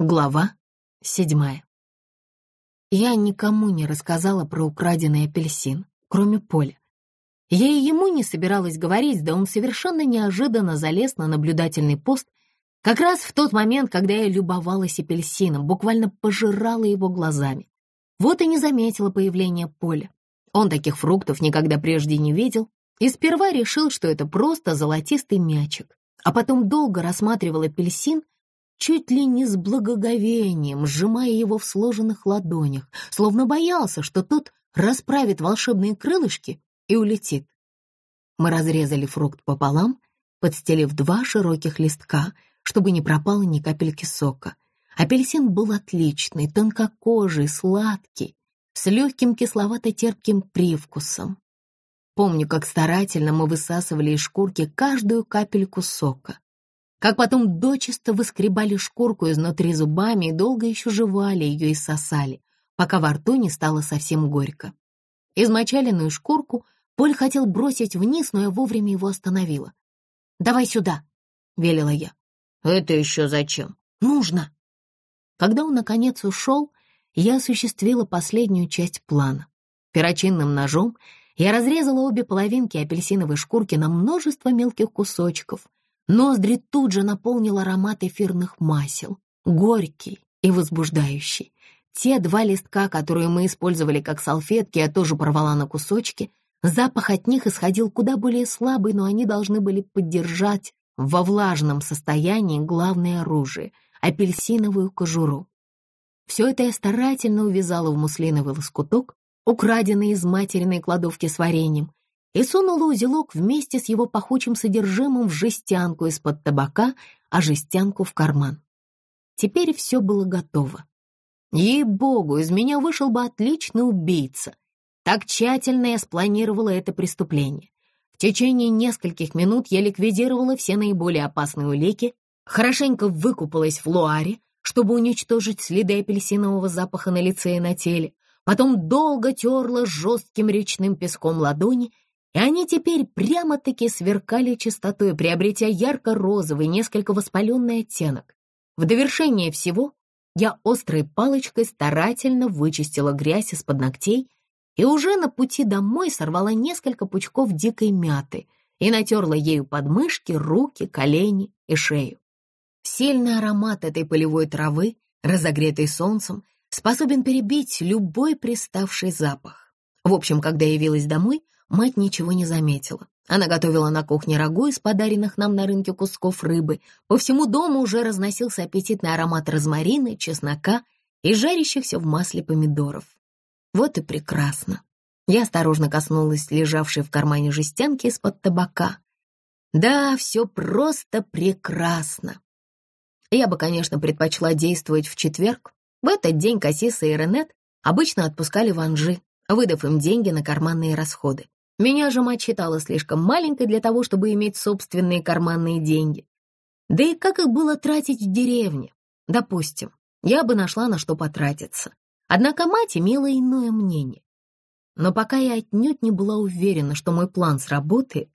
Глава седьмая. Я никому не рассказала про украденный апельсин, кроме Поля. Я и ему не собиралась говорить, да он совершенно неожиданно залез на наблюдательный пост как раз в тот момент, когда я любовалась апельсином, буквально пожирала его глазами. Вот и не заметила появления Поля. Он таких фруктов никогда прежде не видел и сперва решил, что это просто золотистый мячик, а потом долго рассматривал апельсин чуть ли не с благоговением, сжимая его в сложенных ладонях, словно боялся, что тот расправит волшебные крылышки и улетит. Мы разрезали фрукт пополам, подстелив два широких листка, чтобы не пропало ни капельки сока. Апельсин был отличный, тонкокожий, сладкий, с легким кисловато-терпким привкусом. Помню, как старательно мы высасывали из шкурки каждую капельку сока как потом дочисто выскребали шкурку изнутри зубами и долго еще жевали ее и сосали, пока во рту не стало совсем горько. Измочаленную шкурку Поль хотел бросить вниз, но я вовремя его остановила. «Давай сюда», — велела я. «Это еще зачем?» «Нужно». Когда он, наконец, ушел, я осуществила последнюю часть плана. Перочинным ножом я разрезала обе половинки апельсиновой шкурки на множество мелких кусочков, Ноздри тут же наполнил аромат эфирных масел, горький и возбуждающий. Те два листка, которые мы использовали как салфетки, я тоже порвала на кусочки. Запах от них исходил куда более слабый, но они должны были поддержать во влажном состоянии главное оружие — апельсиновую кожуру. Все это я старательно увязала в муслиновый лоскуток, украденный из материной кладовки с вареньем, и сунула узелок вместе с его пахучим содержимым в жестянку из-под табака, а жестянку в карман. Теперь все было готово. Ей-богу, из меня вышел бы отличный убийца. Так тщательно я спланировала это преступление. В течение нескольких минут я ликвидировала все наиболее опасные улики, хорошенько выкупалась в луаре, чтобы уничтожить следы апельсинового запаха на лице и на теле, потом долго терла жестким речным песком ладони и они теперь прямо-таки сверкали чистотой, приобретя ярко-розовый, несколько воспаленный оттенок. В довершение всего я острой палочкой старательно вычистила грязь из-под ногтей и уже на пути домой сорвала несколько пучков дикой мяты и натерла ею подмышки, руки, колени и шею. Сильный аромат этой полевой травы, разогретой солнцем, способен перебить любой приставший запах. В общем, когда явилась домой, Мать ничего не заметила. Она готовила на кухне рагу из подаренных нам на рынке кусков рыбы. По всему дому уже разносился аппетитный аромат розмарина, чеснока и жарящихся в масле помидоров. Вот и прекрасно. Я осторожно коснулась лежавшей в кармане жестянки из-под табака. Да, все просто прекрасно. Я бы, конечно, предпочла действовать в четверг. В этот день Кассиса и Ренет обычно отпускали в Анжи, выдав им деньги на карманные расходы. Меня же мать считала слишком маленькой для того, чтобы иметь собственные карманные деньги. Да и как их было тратить в деревне? Допустим, я бы нашла на что потратиться. Однако мать имела иное мнение. Но пока я отнюдь не была уверена, что мой план сработает,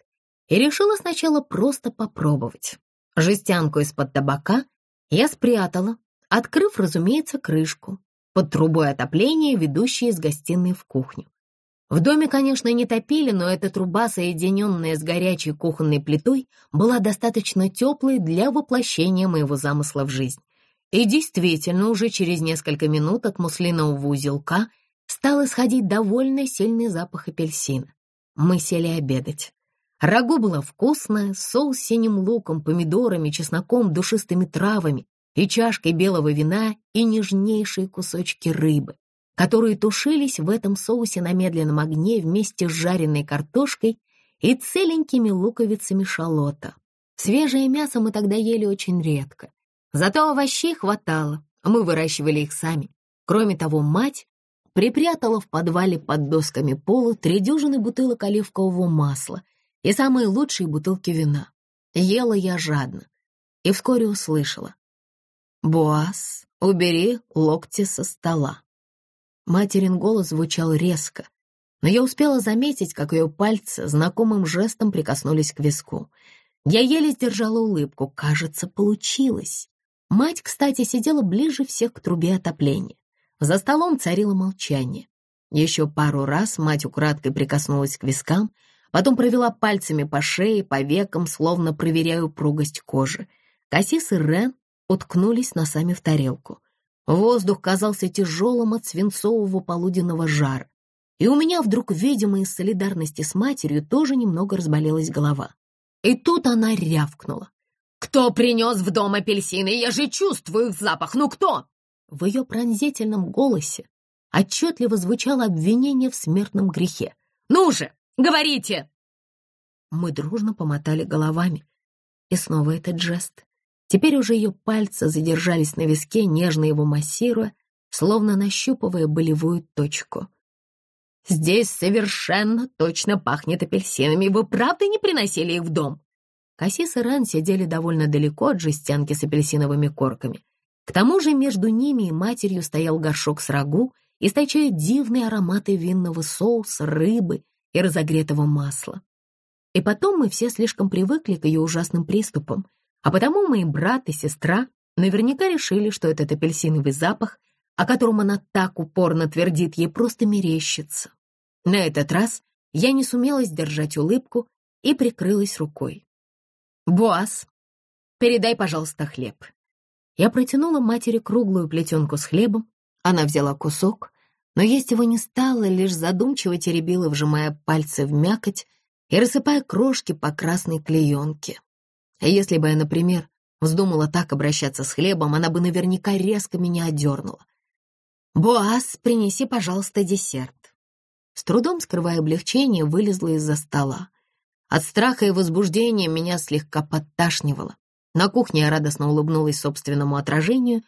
и решила сначала просто попробовать. Жестянку из-под табака я спрятала, открыв, разумеется, крышку под трубой отопления, ведущей из гостиной в кухню. В доме, конечно, не топили, но эта труба, соединенная с горячей кухонной плитой, была достаточно теплой для воплощения моего замысла в жизнь. И действительно, уже через несколько минут от муслинового узелка стал исходить довольно сильный запах апельсина. Мы сели обедать. Рагу было вкусное, соус с синим луком, помидорами, чесноком, душистыми травами и чашкой белого вина и нежнейшие кусочки рыбы которые тушились в этом соусе на медленном огне вместе с жареной картошкой и целенькими луковицами шалота. Свежее мясо мы тогда ели очень редко. Зато овощей хватало, мы выращивали их сами. Кроме того, мать припрятала в подвале под досками пола три дюжины бутылок оливкового масла и самые лучшие бутылки вина. Ела я жадно и вскоре услышала. «Буас, убери локти со стола». Материн голос звучал резко, но я успела заметить, как ее пальцы знакомым жестом прикоснулись к виску. Я еле сдержала улыбку. Кажется, получилось. Мать, кстати, сидела ближе всех к трубе отопления. За столом царило молчание. Еще пару раз мать украдкой прикоснулась к вискам, потом провела пальцами по шее, по векам, словно проверяя упругость кожи. Кассис и Рен уткнулись носами в тарелку. Воздух казался тяжелым от свинцового полуденного жара. И у меня вдруг, видимо, из солидарности с матерью, тоже немного разболелась голова. И тут она рявкнула. «Кто принес в дом апельсины? Я же чувствую их запах! Ну кто?» В ее пронзительном голосе отчетливо звучало обвинение в смертном грехе. «Ну же, говорите!» Мы дружно помотали головами. И снова этот жест. Теперь уже ее пальцы задержались на виске, нежно его массируя, словно нащупывая болевую точку. «Здесь совершенно точно пахнет апельсинами. Вы правда не приносили их в дом?» Кассис и Ран сидели довольно далеко от жестянки с апельсиновыми корками. К тому же между ними и матерью стоял горшок с рагу, источая дивные ароматы винного соуса, рыбы и разогретого масла. И потом мы все слишком привыкли к ее ужасным приступам, а потому мои брат и сестра наверняка решили, что этот апельсиновый запах, о котором она так упорно твердит, ей просто мерещится. На этот раз я не сумела сдержать улыбку и прикрылась рукой. «Буас, передай, пожалуйста, хлеб». Я протянула матери круглую плетенку с хлебом. Она взяла кусок, но есть его не стала, лишь задумчиво теребила, вжимая пальцы в мякоть и рассыпая крошки по красной клеенке. Если бы я, например, вздумала так обращаться с хлебом, она бы наверняка резко меня одернула. «Буас, принеси, пожалуйста, десерт». С трудом скрывая облегчение, вылезла из-за стола. От страха и возбуждения меня слегка подташнивало. На кухне я радостно улыбнулась собственному отражению,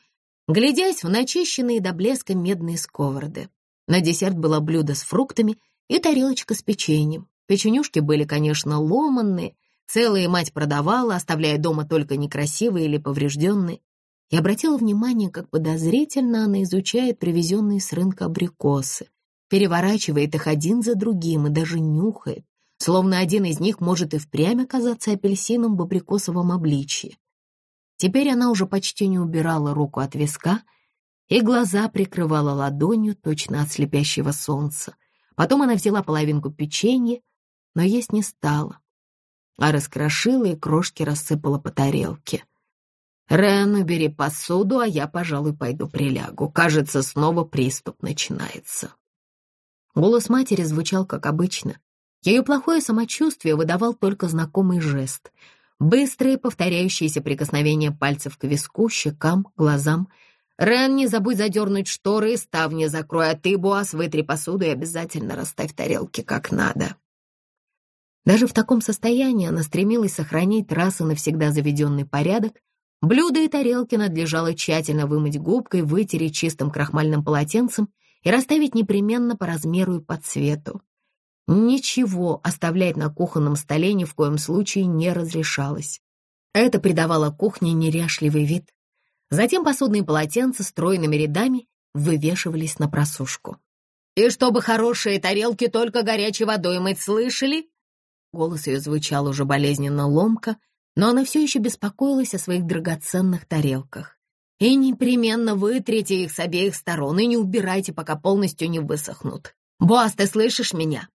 глядясь в начищенные до блеска медные сковороды. На десерт было блюдо с фруктами и тарелочка с печеньем. Печенюшки были, конечно, ломанные, целые мать продавала, оставляя дома только некрасивые или поврежденные. Я обратила внимание, как подозрительно она изучает привезенные с рынка абрикосы, переворачивает их один за другим и даже нюхает, словно один из них может и впрямь оказаться апельсином в абрикосовом обличье. Теперь она уже почти не убирала руку от виска и глаза прикрывала ладонью точно от слепящего солнца. Потом она взяла половинку печенья, но есть не стала, а раскрошила и крошки рассыпала по тарелке. «Рен, убери посуду, а я, пожалуй, пойду прилягу. Кажется, снова приступ начинается». Голос матери звучал, как обычно, ее плохое самочувствие выдавал только знакомый жест. Быстрые повторяющиеся прикосновения пальцев к виску, щекам, глазам. «Рен, не забудь задернуть шторы и ставни закрой, а ты, Буас, вытри посуду и обязательно расставь тарелки как надо». Даже в таком состоянии она стремилась сохранить раз и навсегда заведенный порядок. Блюда и тарелки надлежало тщательно вымыть губкой, вытереть чистым крахмальным полотенцем и расставить непременно по размеру и по цвету. Ничего оставлять на кухонном столе ни в коем случае не разрешалось. Это придавало кухне неряшливый вид. Затем посудные полотенца стройными рядами вывешивались на просушку. «И чтобы хорошие тарелки только горячей водой мыть, слышали?» Голос ее звучал уже болезненно ломко, но она все еще беспокоилась о своих драгоценных тарелках. «И непременно вытрите их с обеих сторон и не убирайте, пока полностью не высохнут. Босс, ты слышишь меня?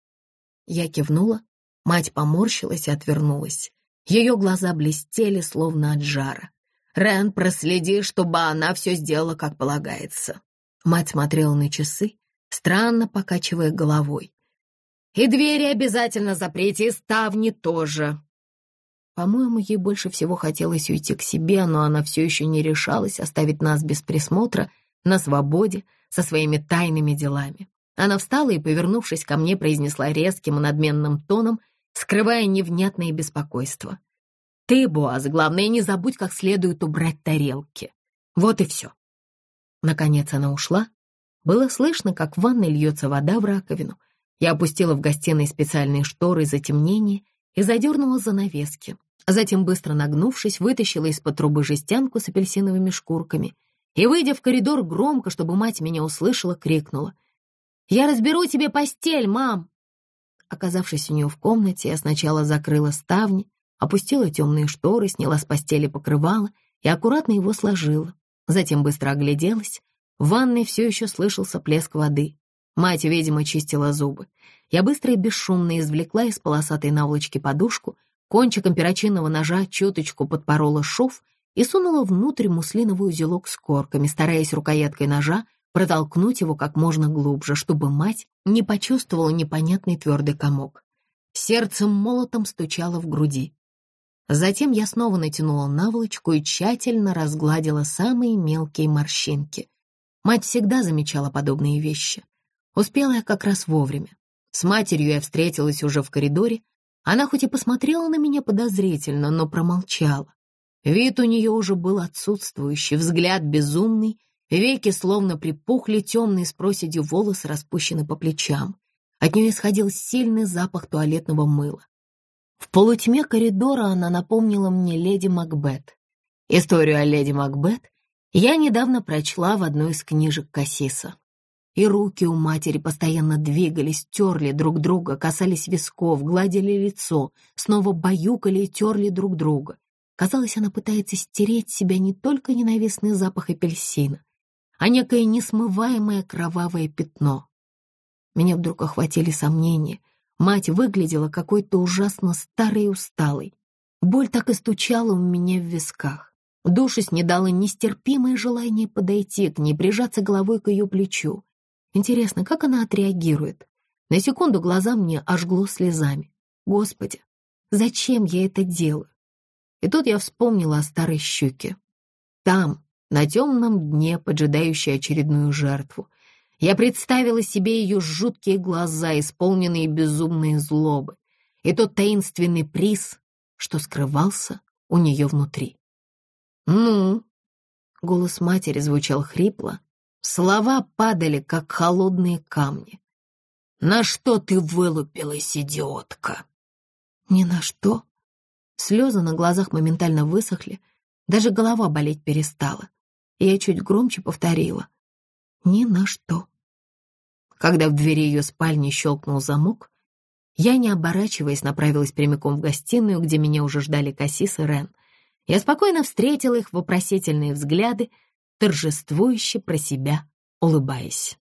Я кивнула, мать поморщилась и отвернулась. Ее глаза блестели, словно от жара. «Рен, проследи, чтобы она все сделала, как полагается». Мать смотрела на часы, странно покачивая головой. «И двери обязательно заприте, и ставни тоже». По-моему, ей больше всего хотелось уйти к себе, но она все еще не решалась оставить нас без присмотра, на свободе, со своими тайными делами. Она встала и, повернувшись ко мне, произнесла резким и надменным тоном, скрывая невнятное беспокойство. «Ты, Боаз, главное, не забудь, как следует убрать тарелки. Вот и все». Наконец она ушла. Было слышно, как в ванной льется вода в раковину. Я опустила в гостиной специальные шторы затемнения и задернула занавески. Затем, быстро нагнувшись, вытащила из-под трубы жестянку с апельсиновыми шкурками и, выйдя в коридор громко, чтобы мать меня услышала, крикнула. «Я разберу тебе постель, мам!» Оказавшись у нее в комнате, я сначала закрыла ставни, опустила темные шторы, сняла с постели покрывало и аккуратно его сложила. Затем быстро огляделась. В ванной все еще слышался плеск воды. Мать, видимо, чистила зубы. Я быстро и бесшумно извлекла из полосатой наволочки подушку, кончиком перочинного ножа чуточку подпорола шов и сунула внутрь муслиновый узелок с корками, стараясь рукояткой ножа протолкнуть его как можно глубже, чтобы мать не почувствовала непонятный твердый комок. Сердце молотом стучало в груди. Затем я снова натянула наволочку и тщательно разгладила самые мелкие морщинки. Мать всегда замечала подобные вещи. Успела я как раз вовремя. С матерью я встретилась уже в коридоре. Она хоть и посмотрела на меня подозрительно, но промолчала. Вид у нее уже был отсутствующий, взгляд безумный, веки словно припухли, темные с проседью волосы распущены по плечам. От нее исходил сильный запах туалетного мыла. В полутьме коридора она напомнила мне леди Макбет. Историю о леди Макбет я недавно прочла в одной из книжек Кассиса. И руки у матери постоянно двигались, терли друг друга, касались висков, гладили лицо, снова баюкали и терли друг друга. Казалось, она пытается стереть себя не только ненавистный запах апельсина, а некое несмываемое кровавое пятно. Меня вдруг охватили сомнения. Мать выглядела какой-то ужасно старой и усталой. Боль так и стучала у меня в висках. Душе снедало нестерпимое желание подойти к ней, прижаться головой к ее плечу. Интересно, как она отреагирует? На секунду глаза мне ожгло слезами. Господи, зачем я это делаю? И тут я вспомнила о старой щуке. Там, на темном дне, поджидающей очередную жертву, я представила себе ее жуткие глаза, исполненные безумной злобы, и тот таинственный приз, что скрывался у нее внутри. «Ну?» — голос матери звучал хрипло, слова падали, как холодные камни. «На что ты вылупилась, идиотка?» «Ни на что». Слезы на глазах моментально высохли, даже голова болеть перестала. Я чуть громче повторила. «Ни на что». Когда в двери ее спальни щелкнул замок, я, не оборачиваясь, направилась прямиком в гостиную, где меня уже ждали Кассис и Рен. Я спокойно встретила их вопросительные взгляды, торжествующе про себя улыбаясь.